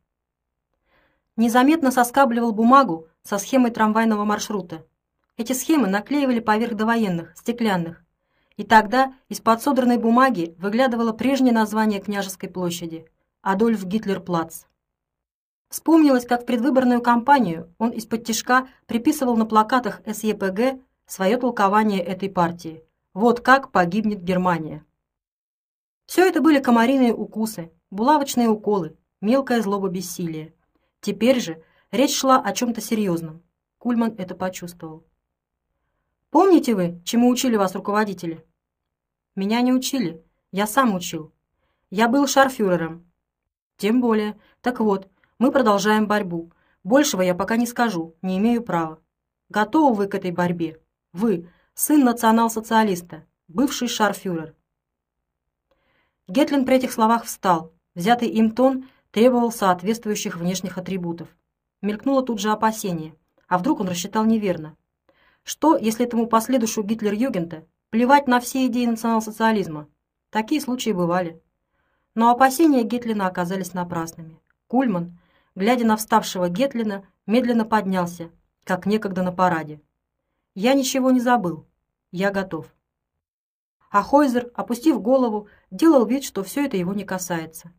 незаметно соскабливал бумагу со схемой трамвайного маршрута. Эти схемы наклеивали поверх довоенных, стеклянных, и тогда из-под содранной бумаги выглядывало прежнее название княжеской площади – Адольф Гитлер-Плац. Вспомнилось, как в предвыборную кампанию он из-под тишка приписывал на плакатах СЕПГ свое толкование этой партии. Вот как погибнет Германия. Все это были комариные укусы, булавочные уколы, мелкая злоба бессилия. Теперь же речь шла о чем-то серьезном. Кульман это почувствовал. «Помните вы, чему учили вас руководители?» «Меня не учили. Я сам учил. Я был шарфюрером». «Тем более. Так вот, мы продолжаем борьбу. Большего я пока не скажу, не имею права. Готовы вы к этой борьбе? Вы, сын национал-социалиста, бывший шарфюрер». Гетлин при этих словах встал. Взятый им тон требовал соответствующих внешних атрибутов. Мелькнуло тут же опасение. А вдруг он рассчитал неверно? Что, если этому последующему Гитлер-Югента плевать на все идеи национал-социализма? Такие случаи бывали. Но опасения Гетлина оказались напрасными. Кульман, глядя на вставшего Гетлина, медленно поднялся, как некогда на параде. «Я ничего не забыл. Я готов». А Хойзер, опустив голову, делал вид, что все это его не касается.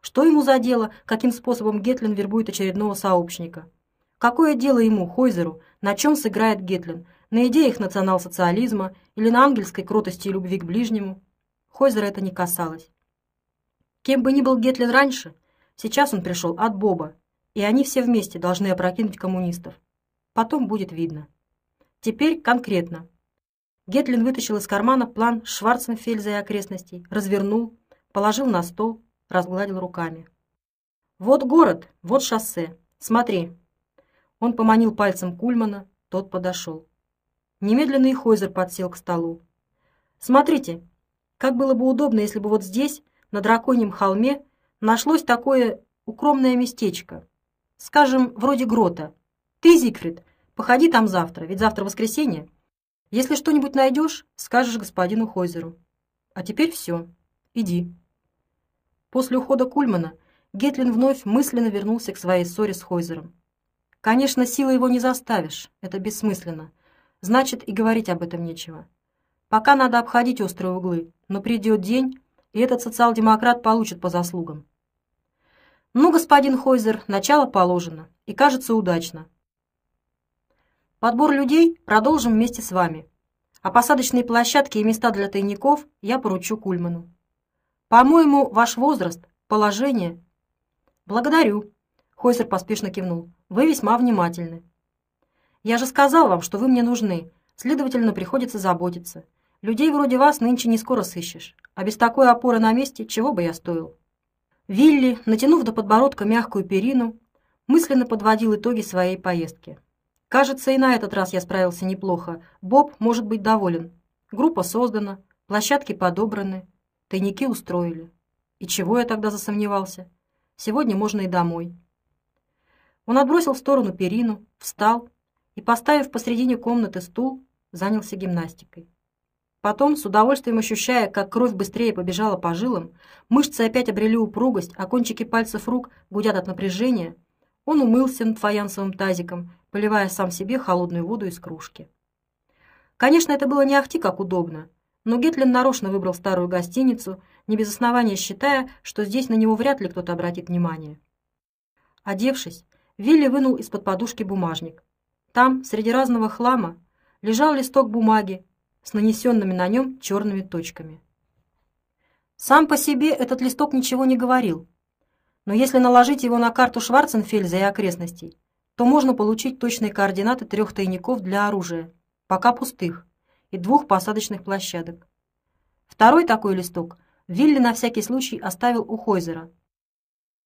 Что ему за дело, каким способом Гетлин вербует очередного сообщника? Какое дело ему, Хойзеру, на чем сыграет Гетлин? На идеях национал-социализма или на ангельской кротости и любви к ближнему? Хойзера это не касалось. Кем бы ни был Гетлин раньше, сейчас он пришел от Боба, и они все вместе должны опрокинуть коммунистов. Потом будет видно. Теперь конкретно. Гетлин вытащил из кармана план Шварценфельза и окрестностей, развернул, положил на стол, разгладил руками. «Вот город, вот шоссе. Смотри, он поманил пальцем Кульмана, тот подошел. Немедленно и Хойзер подсел к столу. «Смотрите, как было бы удобно, если бы вот здесь, на драконьем холме, нашлось такое укромное местечко. Скажем, вроде грота. Ты, Зигфрид, походи там завтра, ведь завтра воскресенье. Если что-нибудь найдешь, скажешь господину Хойзеру. А теперь все. Иди». После ухода Кульмана Гетлин вновь мысленно вернулся к своей ссоре с Хойзером. Конечно, силой его не заставишь, это бессмысленно. Значит, и говорить об этом нечего. Пока надо обходить острые углы, но придет день, и этот социал-демократ получит по заслугам. Ну, господин Хойзер, начало положено, и кажется удачно. Подбор людей продолжим вместе с вами. А посадочные площадки и места для тайников я поручу Кульману. По-моему, ваш возраст, положение... Благодарю. Хойзер поспешно кивнул. Вы весьма внимательны. Я же сказал вам, что вы мне нужны, следовательно, приходится заботиться. Людей вроде вас нынче не скоро сыщешь, а без такой опоры на месте чего бы я стоил. Вилли, натянув до подбородка мягкую перину, мысленно подводил итоги своей поездки. Кажется, и на этот раз я справился неплохо. Боб может быть доволен. Группа создана, площадки подобраны, тайники устроили. И чего я тогда засомневался? Сегодня можно и домой. Он отбросил в сторону перину, встал и, поставив посредине комнаты стул, занялся гимнастикой. Потом, с удовольствием ощущая, как кровь быстрее побежала по жилам, мышцы опять обрели упругость, а кончики пальцев рук гудят от напряжения, он умылся над фаянсовым тазиком, поливая сам себе холодную воду из кружки. Конечно, это было не ахти как удобно, но Гетлин нарочно выбрал старую гостиницу, не без основания считая, что здесь на него вряд ли кто-то обратит внимание. Одевшись, Вилли вынул из-под подушки бумажник. Там, среди разного хлама, лежал листок бумаги с нанесенными на нем черными точками. Сам по себе этот листок ничего не говорил, но если наложить его на карту Шварценфельза и окрестностей, то можно получить точные координаты трех тайников для оружия, пока пустых, и двух посадочных площадок. Второй такой листок Вилли на всякий случай оставил у Хойзера.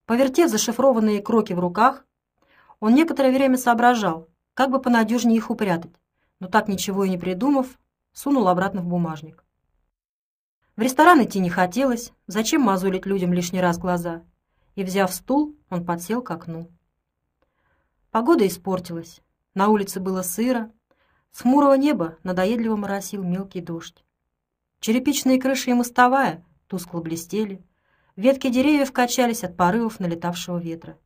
Повертев зашифрованные кроки в руках, он некоторое время соображал, как бы понадежнее их упрятать, но так ничего и не придумав, сунул обратно в бумажник. В ресторан идти не хотелось, зачем мозолить людям лишний раз глаза? И, взяв стул, он подсел к окну. Погода испортилась. На улице было сыро. С хмурого неба надоедливо моросил мелкий дождь. Черепичные крыши и мостовая тускло блестели, ветки деревьев качались от порывов налетавшего ветра.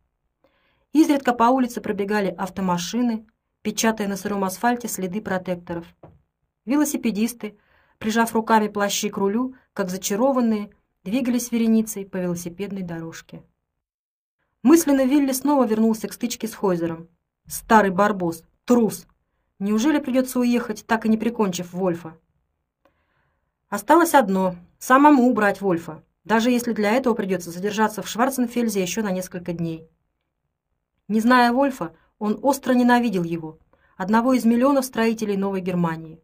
Изредка по улице пробегали автомашины, печатая на сыром асфальте следы протекторов. Велосипедисты, прижав руками плащи к рулю, как зачарованные, двигались вереницей по велосипедной дорожке. Мысленно Вилли снова вернулся к стычке с Хойзером. Старый барбос, трус. Неужели придется уехать, так и не прикончив Вольфа? Осталось одно — самому убрать Вольфа, даже если для этого придется задержаться в Шварценфельзе еще на несколько дней. Не зная Вольфа, он остро ненавидел его, одного из миллионов строителей Новой Германии.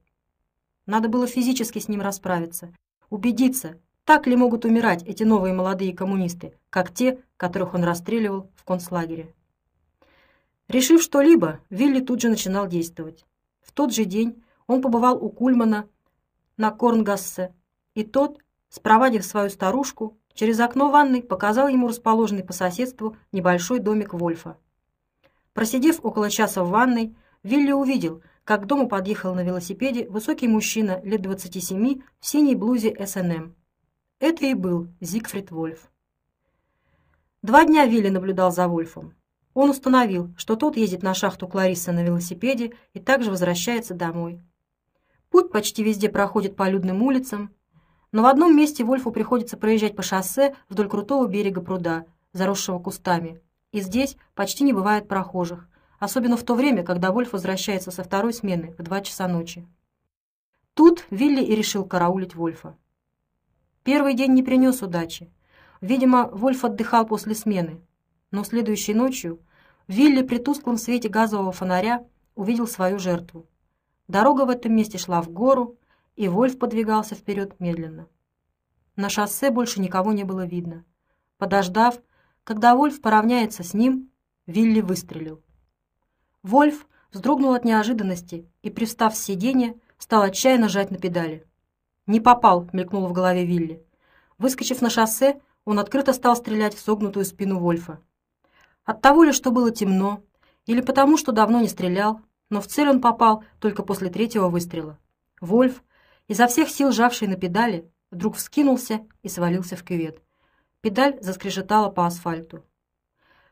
Надо было физически с ним расправиться, убедиться, так ли могут умирать эти новые молодые коммунисты, как те, которых он расстреливал в концлагере. Решив что-либо, Вилли тут же начинал действовать. В тот же день он побывал у Кульмана на Корнгассе, и тот, спровадив свою старушку, через окно ванной показал ему расположенный по соседству небольшой домик Вольфа. Просидев около часа в ванной, Вилли увидел, как к дому подъехал на велосипеде высокий мужчина лет 27 в синей блузе СНМ. Это и был Зигфрид Вольф. Два дня Вилли наблюдал за Вольфом. Он установил, что тот ездит на шахту Кларисса на велосипеде и также возвращается домой. Путь почти везде проходит по людным улицам, но в одном месте Вольфу приходится проезжать по шоссе вдоль крутого берега пруда, заросшего кустами, и здесь почти не бывает прохожих, особенно в то время, когда Вольф возвращается со второй смены в два часа ночи. Тут Вилли и решил караулить Вольфа. Первый день не принес удачи. Видимо, Вольф отдыхал после смены. Но следующей ночью Вилли при тусклом свете газового фонаря увидел свою жертву. Дорога в этом месте шла в гору, и Вольф подвигался вперед медленно. На шоссе больше никого не было видно. Подождав, когда Вольф поравняется с ним, Вилли выстрелил. Вольф вздрогнул от неожиданности и, привстав с сиденья, стал отчаянно жать на педали. «Не попал», — мелькнуло в голове Вилли. Выскочив на шоссе, он открыто стал стрелять в согнутую спину Вольфа. От того ли, что было темно, или потому, что давно не стрелял, но в цель он попал только после третьего выстрела. Вольф, изо всех сил жавший на педали, вдруг вскинулся и свалился в кювет. Педаль заскрежетала по асфальту.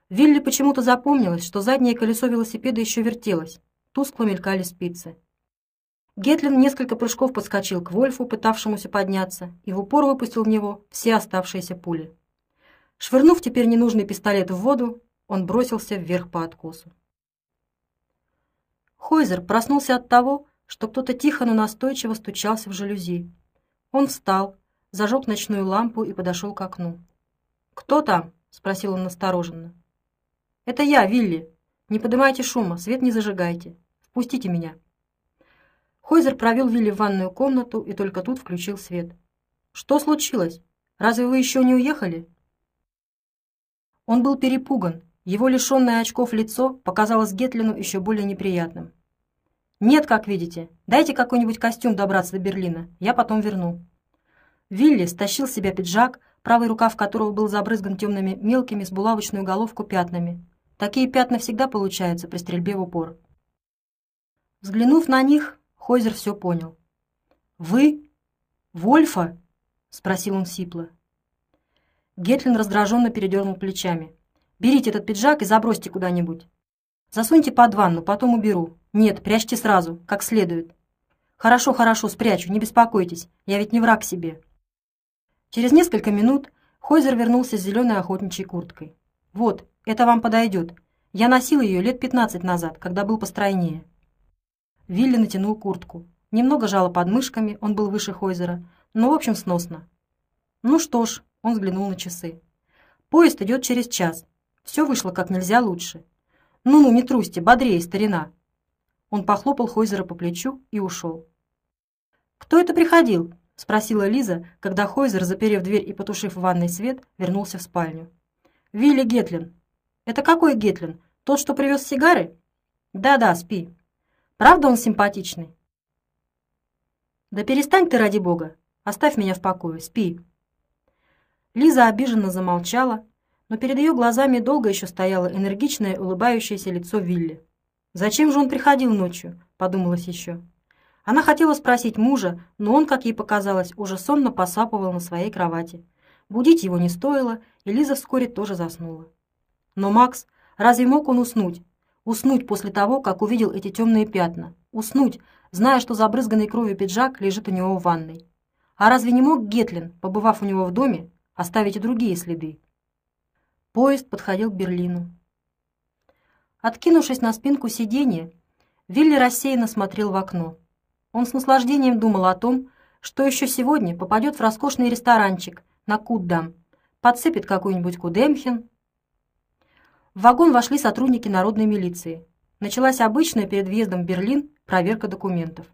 Вилли почему-то запомнилось, что заднее колесо велосипеда еще вертелось, тускло мелькали спицы. Гетлин несколько прыжков подскочил к Вольфу, пытавшемуся подняться, и в упор выпустил в него все оставшиеся пули. Швырнув теперь ненужный пистолет в воду, он бросился вверх по откосу. Хойзер проснулся от того, что кто-то тихо, но настойчиво стучался в жалюзи. Он встал, зажег ночную лампу и подошел к окну. «Кто там?» — спросил он настороженно. «Это я, Вилли. Не поднимайте шума, свет не зажигайте. Впустите меня». Хойзер провел Вилли в ванную комнату и только тут включил свет. «Что случилось? Разве вы еще не уехали?» Он был перепуган. Его лишенное очков лицо показалось Гетлину еще более неприятным. «Нет, как видите. Дайте какой-нибудь костюм добраться до Берлина. Я потом верну». Вилли стащил с себя пиджак, правый рукав которого был забрызган темными мелкими с булавочную головку пятнами. Такие пятна всегда получаются при стрельбе в упор. Взглянув на них, Хойзер все понял. «Вы? Вольфа?» — спросил он сипло. Гетлин раздраженно передернул плечами. «Берите этот пиджак и забросьте куда-нибудь. Засуньте под ванну, потом уберу. Нет, прячьте сразу, как следует. Хорошо, хорошо, спрячу, не беспокойтесь, я ведь не враг себе». Через несколько минут Хойзер вернулся с зеленой охотничьей курткой. «Вот, это вам подойдет. Я носил ее лет пятнадцать назад, когда был постройнее. Вилли натянул куртку. Немного жало под мышками, он был выше Хойзера, но в общем сносно. Ну что ж, он взглянул на часы. Поезд идет через час. Все вышло как нельзя лучше. Ну-ну, не трусьте, бодрее, старина. Он похлопал Хойзера по плечу и ушел. «Кто это приходил?» — спросила Лиза, когда Хойзер, заперев дверь и потушив в ванной свет, вернулся в спальню. «Вилли Гетлин». «Это какой Гетлин? Тот, что привез сигары?» «Да-да, спи». Правда он симпатичный? Да перестань ты, ради бога. Оставь меня в покое, спи. Лиза обиженно замолчала, но перед ее глазами долго еще стояло энергичное улыбающееся лицо Вилли. Зачем же он приходил ночью? подумалось еще. Она хотела спросить мужа, но он, как ей показалось, уже сонно посапывал на своей кровати. Будить его не стоило, и Лиза вскоре тоже заснула. Но Макс, разве мог он уснуть? Уснуть после того, как увидел эти темные пятна. Уснуть, зная, что забрызганный кровью пиджак лежит у него в ванной. А разве не мог Гетлин, побывав у него в доме, оставить и другие следы? Поезд подходил к Берлину. Откинувшись на спинку сиденья, Вилли рассеянно смотрел в окно. Он с наслаждением думал о том, что еще сегодня попадет в роскошный ресторанчик на Куддам, подцепит какой-нибудь Кудемхен. В вагон вошли сотрудники народной милиции. Началась обычная перед въездом в Берлин проверка документов.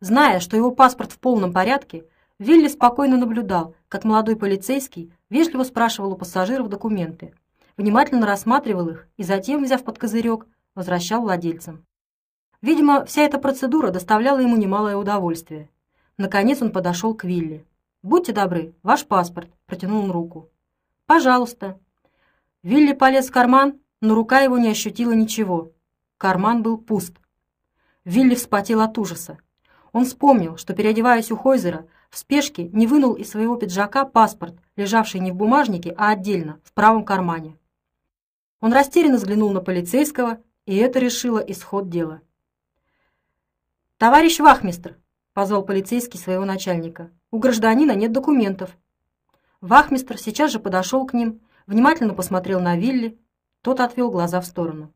Зная, что его паспорт в полном порядке, Вилли спокойно наблюдал, как молодой полицейский вежливо спрашивал у пассажиров документы, внимательно рассматривал их и затем, взяв под козырек, возвращал владельцам. Видимо, вся эта процедура доставляла ему немалое удовольствие. Наконец он подошел к Вилли. «Будьте добры, ваш паспорт», — протянул он руку. «Пожалуйста». Вилли полез в карман, но рука его не ощутила ничего. Карман был пуст. Вилли вспотел от ужаса. Он вспомнил, что, переодеваясь у Хойзера, в спешке не вынул из своего пиджака паспорт, лежавший не в бумажнике, а отдельно, в правом кармане. Он растерянно взглянул на полицейского, и это решило исход дела. «Товарищ вахмистр!» — позвал полицейский своего начальника. «У гражданина нет документов». Вахмистр сейчас же подошел к ним, внимательно посмотрел на Вилли. Тот отвел глаза в сторону.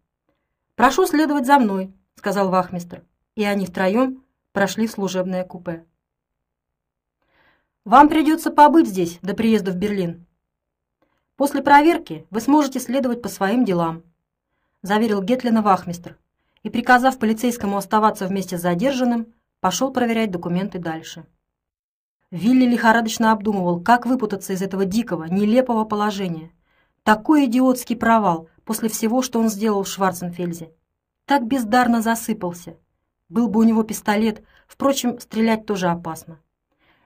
«Прошу следовать за мной», — сказал вахмистр, и они втроем прошли в служебное купе. Вам придется побыть здесь до приезда в Берлин. После проверки вы сможете следовать по своим делам», — заверил Гетлина вахмистр и, приказав полицейскому оставаться вместе с задержанным, пошел проверять документы дальше. Вилли лихорадочно обдумывал, как выпутаться из этого дикого, нелепого положения. Такой идиотский провал после всего, что он сделал в Шварценфельзе. Так бездарно засыпался. Был бы у него пистолет, впрочем, стрелять тоже опасно.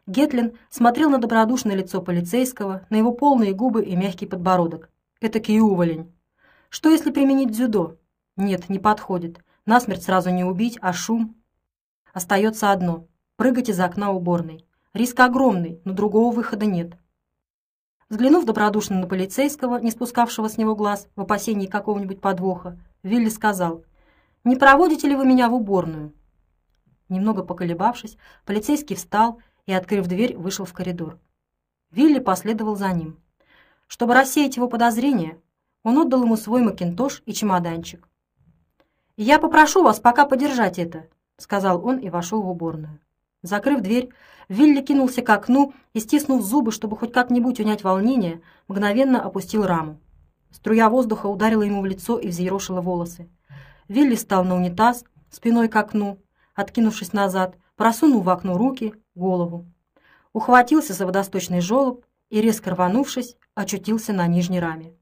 Гетлин смотрел на добродушное лицо полицейского, на его полные губы и мягкий подбородок. Это уволень. Что если применить дзюдо? Нет, не подходит. Насмерть сразу не убить, а шум. Остается одно — прыгать из окна уборной. Риск огромный, но другого выхода нет. Взглянув добродушно на полицейского, не спускавшего с него глаз, в опасении какого-нибудь подвоха, Вилли сказал, «Не проводите ли вы меня в уборную?» Немного поколебавшись, полицейский встал и, открыв дверь, вышел в коридор. Вилли последовал за ним. Чтобы рассеять его подозрения, он отдал ему свой макинтош и чемоданчик. «Я попрошу вас пока подержать это», — сказал он и вошел в уборную. Закрыв дверь, Вилли кинулся к окну и, стиснув зубы, чтобы хоть как-нибудь унять волнение, мгновенно опустил раму. Струя воздуха ударила ему в лицо и взъерошила волосы. Вилли стал на унитаз, спиной к окну, откинувшись назад, просунул в окно руки, голову. Ухватился за водосточный желоб и, резко рванувшись, очутился на нижней раме.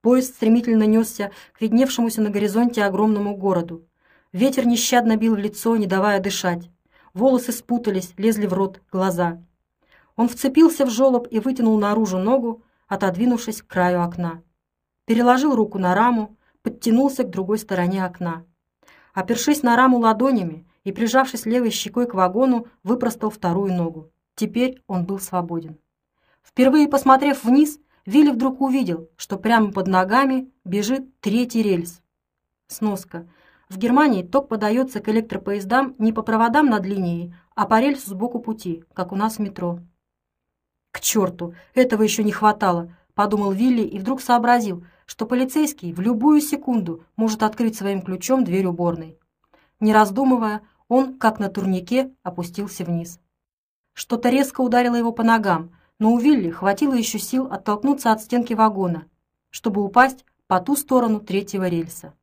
Поезд стремительно несся к видневшемуся на горизонте огромному городу. Ветер нещадно бил в лицо, не давая дышать. Волосы спутались, лезли в рот, глаза. Он вцепился в желоб и вытянул наружу ногу, отодвинувшись к краю окна. Переложил руку на раму, подтянулся к другой стороне окна. Опершись на раму ладонями, и, прижавшись левой щекой к вагону, выпростал вторую ногу. Теперь он был свободен. Впервые посмотрев вниз, Вилли вдруг увидел, что прямо под ногами бежит третий рельс. Сноска. В Германии ток подается к электропоездам не по проводам над линией, а по рельсу сбоку пути, как у нас в метро. «К черту! Этого еще не хватало!» — подумал Вилли и вдруг сообразил, что полицейский в любую секунду может открыть своим ключом дверь уборной. Не раздумывая, он, как на турнике, опустился вниз. Что-то резко ударило его по ногам, но у Вилли хватило еще сил оттолкнуться от стенки вагона, чтобы упасть по ту сторону третьего рельса.